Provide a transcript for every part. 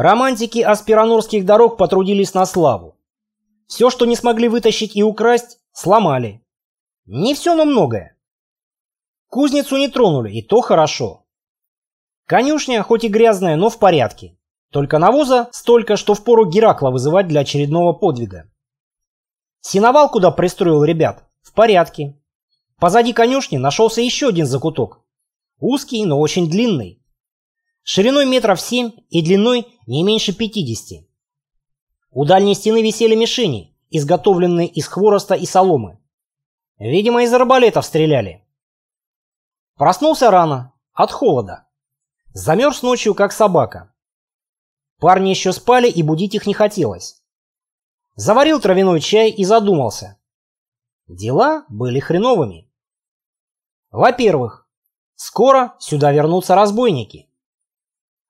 Романтики аспиранорских дорог потрудились на славу. Все, что не смогли вытащить и украсть, сломали. Не все, но многое. Кузницу не тронули, и то хорошо. Конюшня, хоть и грязная, но в порядке. Только навоза столько, что впору Геракла вызывать для очередного подвига. Синовал, куда пристроил ребят, в порядке. Позади конюшни нашелся еще один закуток. Узкий, но очень длинный. Шириной метров семь и длиной не меньше пятидесяти. У дальней стены висели мишени, изготовленные из хвороста и соломы. Видимо, из арбалетов стреляли. Проснулся рано, от холода. Замерз ночью, как собака. Парни еще спали, и будить их не хотелось. Заварил травяной чай и задумался. Дела были хреновыми. Во-первых, скоро сюда вернутся разбойники.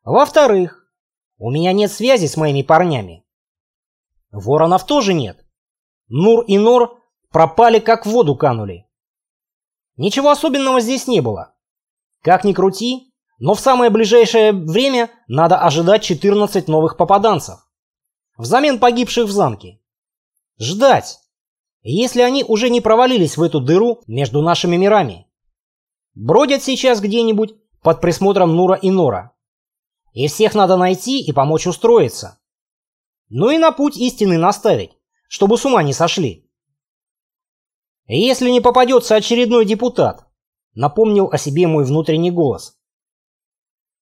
Во-вторых, у меня нет связи с моими парнями. Воронов тоже нет. Нур и Нор пропали, как в воду канули. Ничего особенного здесь не было. Как ни крути, но в самое ближайшее время надо ожидать 14 новых попаданцев. Взамен погибших в замке. Ждать. Если они уже не провалились в эту дыру между нашими мирами. Бродят сейчас где-нибудь под присмотром Нура и Нора. И всех надо найти и помочь устроиться. Ну и на путь истины наставить, чтобы с ума не сошли. Если не попадется очередной депутат, напомнил о себе мой внутренний голос.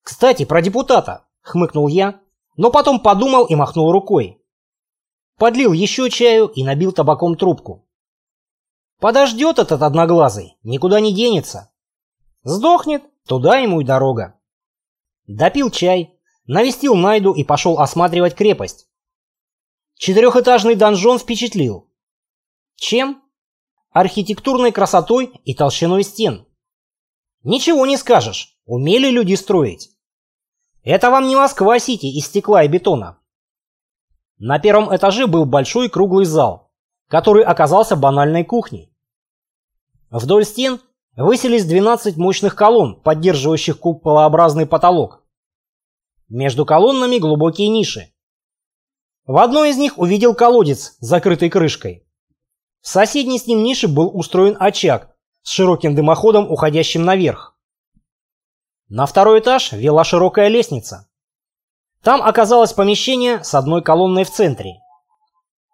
Кстати, про депутата, хмыкнул я, но потом подумал и махнул рукой. Подлил еще чаю и набил табаком трубку. Подождет этот одноглазый, никуда не денется. Сдохнет, туда ему и дорога. Допил чай, навестил Найду и пошел осматривать крепость. Четырехэтажный донжон впечатлил. Чем? Архитектурной красотой и толщиной стен. Ничего не скажешь, умели люди строить. Это вам не Москва-Сити из стекла и бетона. На первом этаже был большой круглый зал, который оказался банальной кухней. Вдоль стен Высились 12 мощных колонн, поддерживающих куполообразный потолок. Между колоннами глубокие ниши. В одной из них увидел колодец, закрытый крышкой. В соседней с ним нише был устроен очаг с широким дымоходом, уходящим наверх. На второй этаж вела широкая лестница. Там оказалось помещение с одной колонной в центре.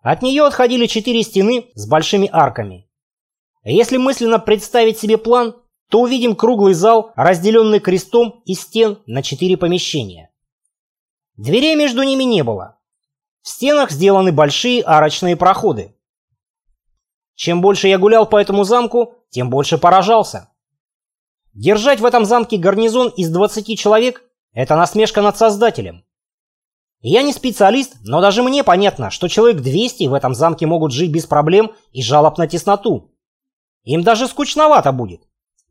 От нее отходили четыре стены с большими арками. Если мысленно представить себе план, то увидим круглый зал, разделенный крестом из стен на четыре помещения. Дверей между ними не было. В стенах сделаны большие арочные проходы. Чем больше я гулял по этому замку, тем больше поражался. Держать в этом замке гарнизон из 20 человек – это насмешка над создателем. Я не специалист, но даже мне понятно, что человек 200 в этом замке могут жить без проблем и жалоб на тесноту. Им даже скучновато будет,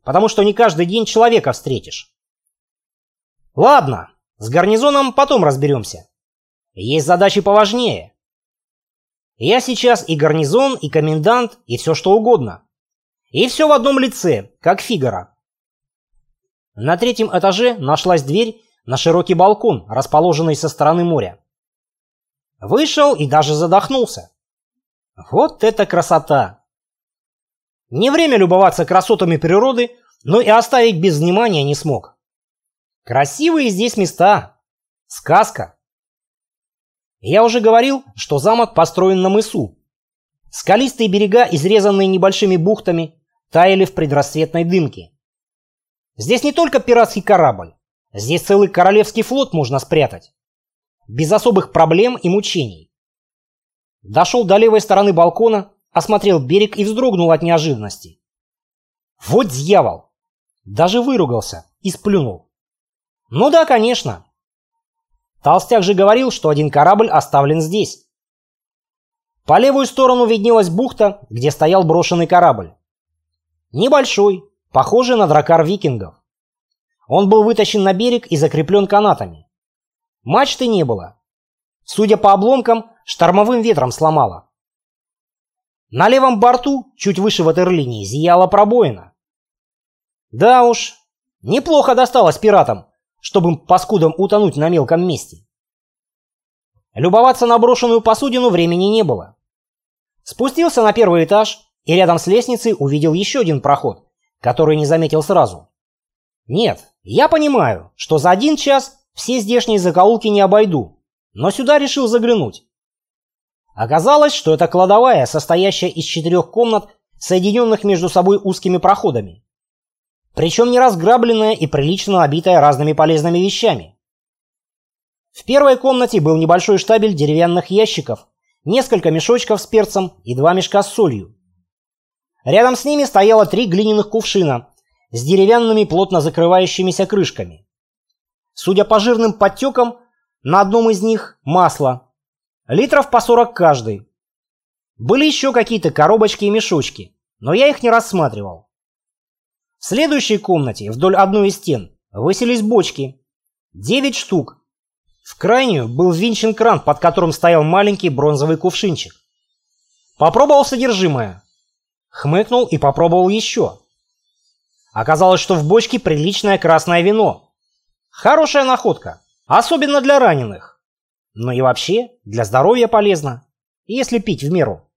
потому что не каждый день человека встретишь. Ладно, с гарнизоном потом разберемся. Есть задачи поважнее. Я сейчас и гарнизон, и комендант, и все что угодно. И все в одном лице, как Фигара. На третьем этаже нашлась дверь на широкий балкон, расположенный со стороны моря. Вышел и даже задохнулся. Вот это красота! Не время любоваться красотами природы, но и оставить без внимания не смог. Красивые здесь места. Сказка. Я уже говорил, что замок построен на мысу. Скалистые берега, изрезанные небольшими бухтами, таяли в предрассветной дымке. Здесь не только пиратский корабль. Здесь целый королевский флот можно спрятать. Без особых проблем и мучений. Дошел до левой стороны балкона, осмотрел берег и вздрогнул от неожиданности. Вот дьявол! Даже выругался и сплюнул. Ну да, конечно. Толстяк же говорил, что один корабль оставлен здесь. По левую сторону виднелась бухта, где стоял брошенный корабль. Небольшой, похожий на дракар викингов. Он был вытащен на берег и закреплен канатами. Мачты не было. Судя по обломкам, штормовым ветром сломало. На левом борту, чуть выше ватерлинии, зияла пробоина. Да уж, неплохо досталось пиратам, чтобы им паскудам утонуть на мелком месте. Любоваться на брошенную посудину времени не было. Спустился на первый этаж и рядом с лестницей увидел еще один проход, который не заметил сразу. Нет, я понимаю, что за один час все здешние закоулки не обойду, но сюда решил заглянуть. Оказалось, что это кладовая, состоящая из четырех комнат, соединенных между собой узкими проходами. Причем не разграбленная и прилично набитая разными полезными вещами. В первой комнате был небольшой штабель деревянных ящиков, несколько мешочков с перцем и два мешка с солью. Рядом с ними стояло три глиняных кувшина с деревянными плотно закрывающимися крышками. Судя по жирным подтекам, на одном из них масло. Литров по 40 каждый. Были еще какие-то коробочки и мешочки, но я их не рассматривал. В следующей комнате, вдоль одной из стен, высились бочки. Девять штук. В крайнюю был ввинчен кран, под которым стоял маленький бронзовый кувшинчик. Попробовал содержимое. Хмыкнул и попробовал еще. Оказалось, что в бочке приличное красное вино. Хорошая находка, особенно для раненых. Но и вообще для здоровья полезно, если пить в меру.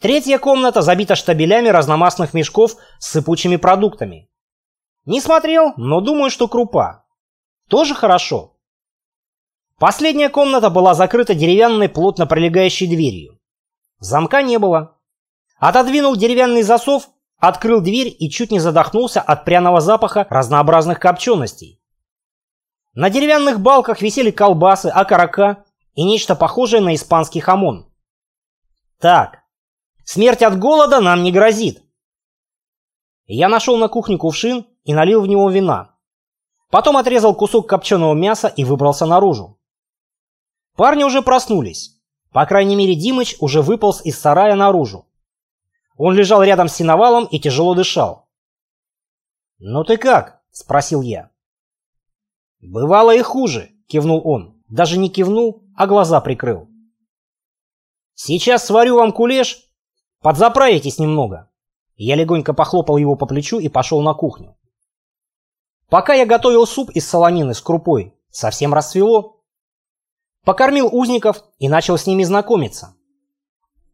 Третья комната забита штабелями разномастных мешков с сыпучими продуктами. Не смотрел, но думаю, что крупа. Тоже хорошо. Последняя комната была закрыта деревянной плотно прилегающей дверью. Замка не было. Отодвинул деревянный засов Открыл дверь и чуть не задохнулся от пряного запаха разнообразных копченостей. На деревянных балках висели колбасы, окорока и нечто похожее на испанский хамон. Так, смерть от голода нам не грозит. Я нашел на кухне кувшин и налил в него вина. Потом отрезал кусок копченого мяса и выбрался наружу. Парни уже проснулись. По крайней мере, Димыч уже выполз из сарая наружу. Он лежал рядом с синовалом и тяжело дышал. «Ну ты как?» – спросил я. «Бывало и хуже», – кивнул он. Даже не кивнул, а глаза прикрыл. «Сейчас сварю вам кулеш, подзаправитесь немного». Я легонько похлопал его по плечу и пошел на кухню. Пока я готовил суп из солонины с крупой, совсем расцвело. Покормил узников и начал с ними знакомиться.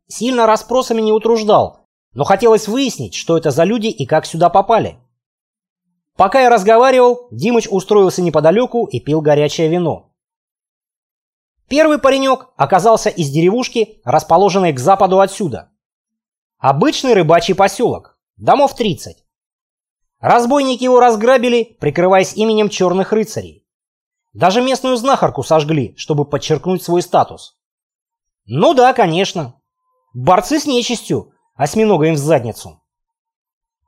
Сильно расспросами не утруждал, но хотелось выяснить, что это за люди и как сюда попали. Пока я разговаривал, Димыч устроился неподалеку и пил горячее вино. Первый паренек оказался из деревушки, расположенной к западу отсюда. Обычный рыбачий поселок, домов 30. Разбойники его разграбили, прикрываясь именем черных рыцарей. Даже местную знахарку сожгли, чтобы подчеркнуть свой статус. Ну да, конечно. Борцы с нечистью, осьминога им в задницу.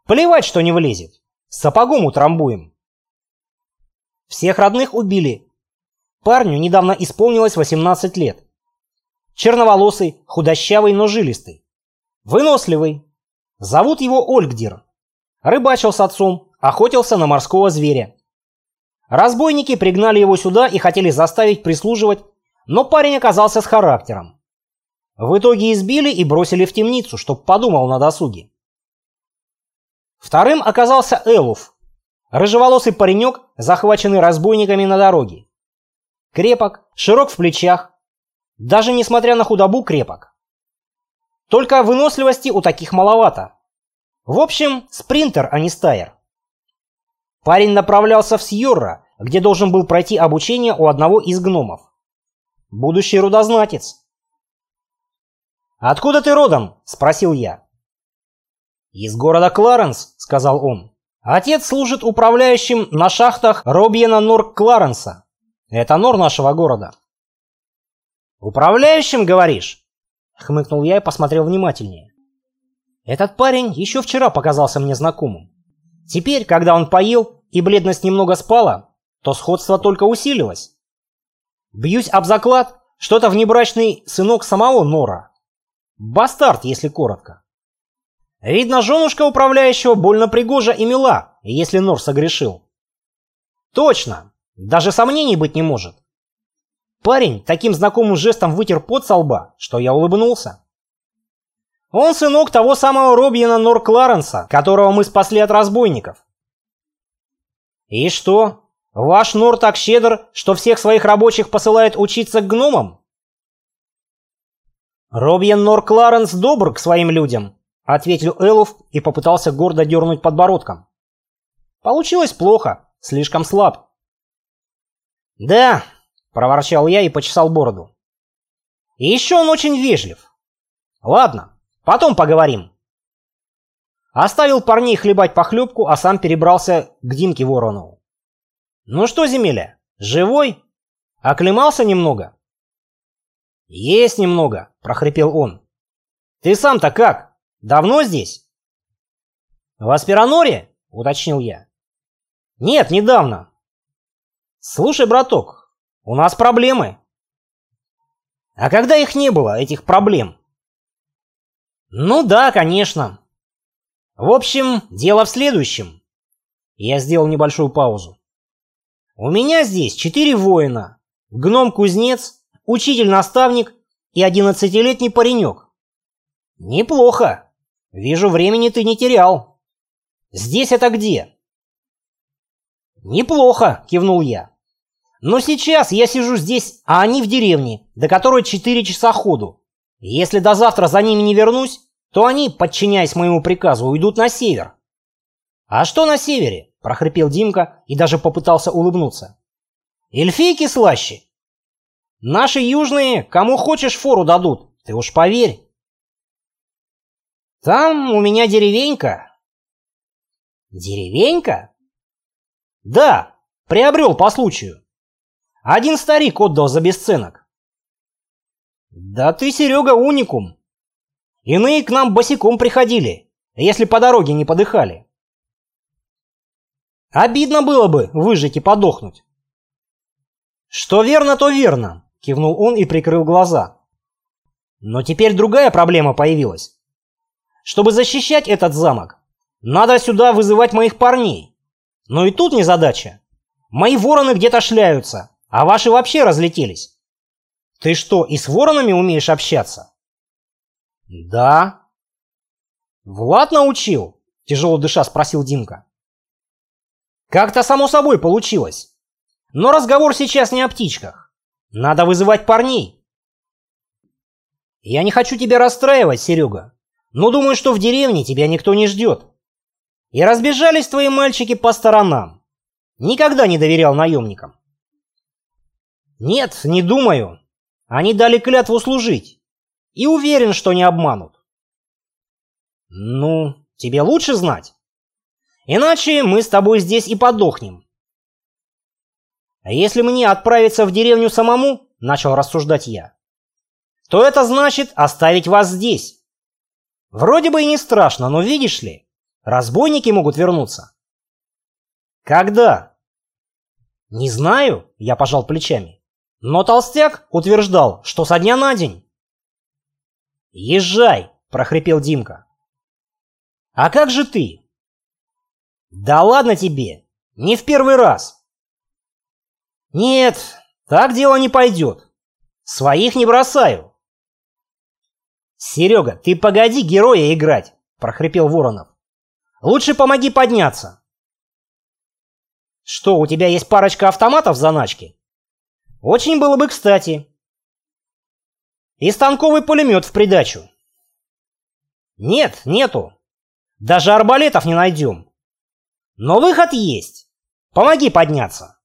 Плевать, что не влезет. Сапогом утрамбуем. Всех родных убили. Парню недавно исполнилось 18 лет. Черноволосый, худощавый, но жилистый. Выносливый. Зовут его Ольгдир. Рыбачил с отцом, охотился на морского зверя. Разбойники пригнали его сюда и хотели заставить прислуживать, но парень оказался с характером. В итоге избили и бросили в темницу, чтоб подумал на досуге. Вторым оказался Элуф, рыжеволосый паренек, захваченный разбойниками на дороге. Крепок, широк в плечах, даже несмотря на худобу крепок. Только выносливости у таких маловато. В общем, спринтер, а не стайер. Парень направлялся в Сьорра, где должен был пройти обучение у одного из гномов. Будущий рудознатец. «Откуда ты родом?» – спросил я. «Из города Кларенс», – сказал он. «Отец служит управляющим на шахтах Робьена Нор Кларенса. Это нор нашего города». «Управляющим, говоришь?» – хмыкнул я и посмотрел внимательнее. Этот парень еще вчера показался мне знакомым. Теперь, когда он поел и бледность немного спала, то сходство только усилилось. Бьюсь об заклад, что это внебрачный сынок самого Нора. Бастард, если коротко. Видно, женушка управляющего больно пригожа и мила, если Нор согрешил. Точно, даже сомнений быть не может. Парень таким знакомым жестом вытер пот со лба, что я улыбнулся. Он сынок того самого Робьена Нор Кларенса, которого мы спасли от разбойников. И что, Ваш Нор так щедр, что всех своих рабочих посылает учиться к гномам? Робьен Нор Кларенс добр к своим людям, ответил Элуф и попытался гордо дернуть подбородком. Получилось плохо, слишком слаб. Да, проворчал я и почесал бороду. И еще он очень вежлив. Ладно, потом поговорим. Оставил парней хлебать похлебку, а сам перебрался к Димке Воронову. «Ну что, земеля, живой? Оклемался немного?» «Есть немного», — прохрипел он. «Ты сам-то как? Давно здесь?» «В Аспираноре?» — уточнил я. «Нет, недавно». «Слушай, браток, у нас проблемы». «А когда их не было, этих проблем?» «Ну да, конечно. В общем, дело в следующем. Я сделал небольшую паузу. У меня здесь четыре воина. Гном-кузнец, учитель-наставник и одиннадцатилетний паренек. Неплохо. Вижу, времени ты не терял. Здесь это где? Неплохо, кивнул я. Но сейчас я сижу здесь, а они в деревне, до которой четыре часа ходу. Если до завтра за ними не вернусь, то они, подчиняясь моему приказу, уйдут на север. «А что на севере?» – прохрипел Димка и даже попытался улыбнуться. «Эльфийки слаще. Наши южные кому хочешь фору дадут, ты уж поверь». «Там у меня деревенька». «Деревенька?» «Да, приобрел по случаю. Один старик отдал за бесценок». «Да ты, Серега, уникум. Иные к нам босиком приходили, если по дороге не подыхали. Обидно было бы выжить и подохнуть. Что верно, то верно, кивнул он и прикрыл глаза. Но теперь другая проблема появилась. Чтобы защищать этот замок, надо сюда вызывать моих парней. Но и тут не задача. Мои вороны где-то шляются, а ваши вообще разлетелись. Ты что, и с воронами умеешь общаться? «Да». «Влад научил?» – тяжело дыша спросил Димка. «Как-то само собой получилось. Но разговор сейчас не о птичках. Надо вызывать парней». «Я не хочу тебя расстраивать, Серега, но думаю, что в деревне тебя никто не ждет. И разбежались твои мальчики по сторонам. Никогда не доверял наемникам». «Нет, не думаю. Они дали клятву служить и уверен, что не обманут. Ну, тебе лучше знать. Иначе мы с тобой здесь и подохнем. А если мне отправиться в деревню самому, начал рассуждать я, то это значит оставить вас здесь. Вроде бы и не страшно, но видишь ли, разбойники могут вернуться. Когда? Не знаю, я пожал плечами. Но толстяк утверждал, что со дня на день. «Езжай!» – прохрипел Димка. «А как же ты?» «Да ладно тебе! Не в первый раз!» «Нет, так дело не пойдет. Своих не бросаю!» «Серега, ты погоди героя играть!» – прохрипел Воронов. «Лучше помоги подняться!» «Что, у тебя есть парочка автоматов в заначке?» «Очень было бы кстати!» И станковый пулемет в придачу. Нет, нету. Даже арбалетов не найдем. Но выход есть. Помоги подняться.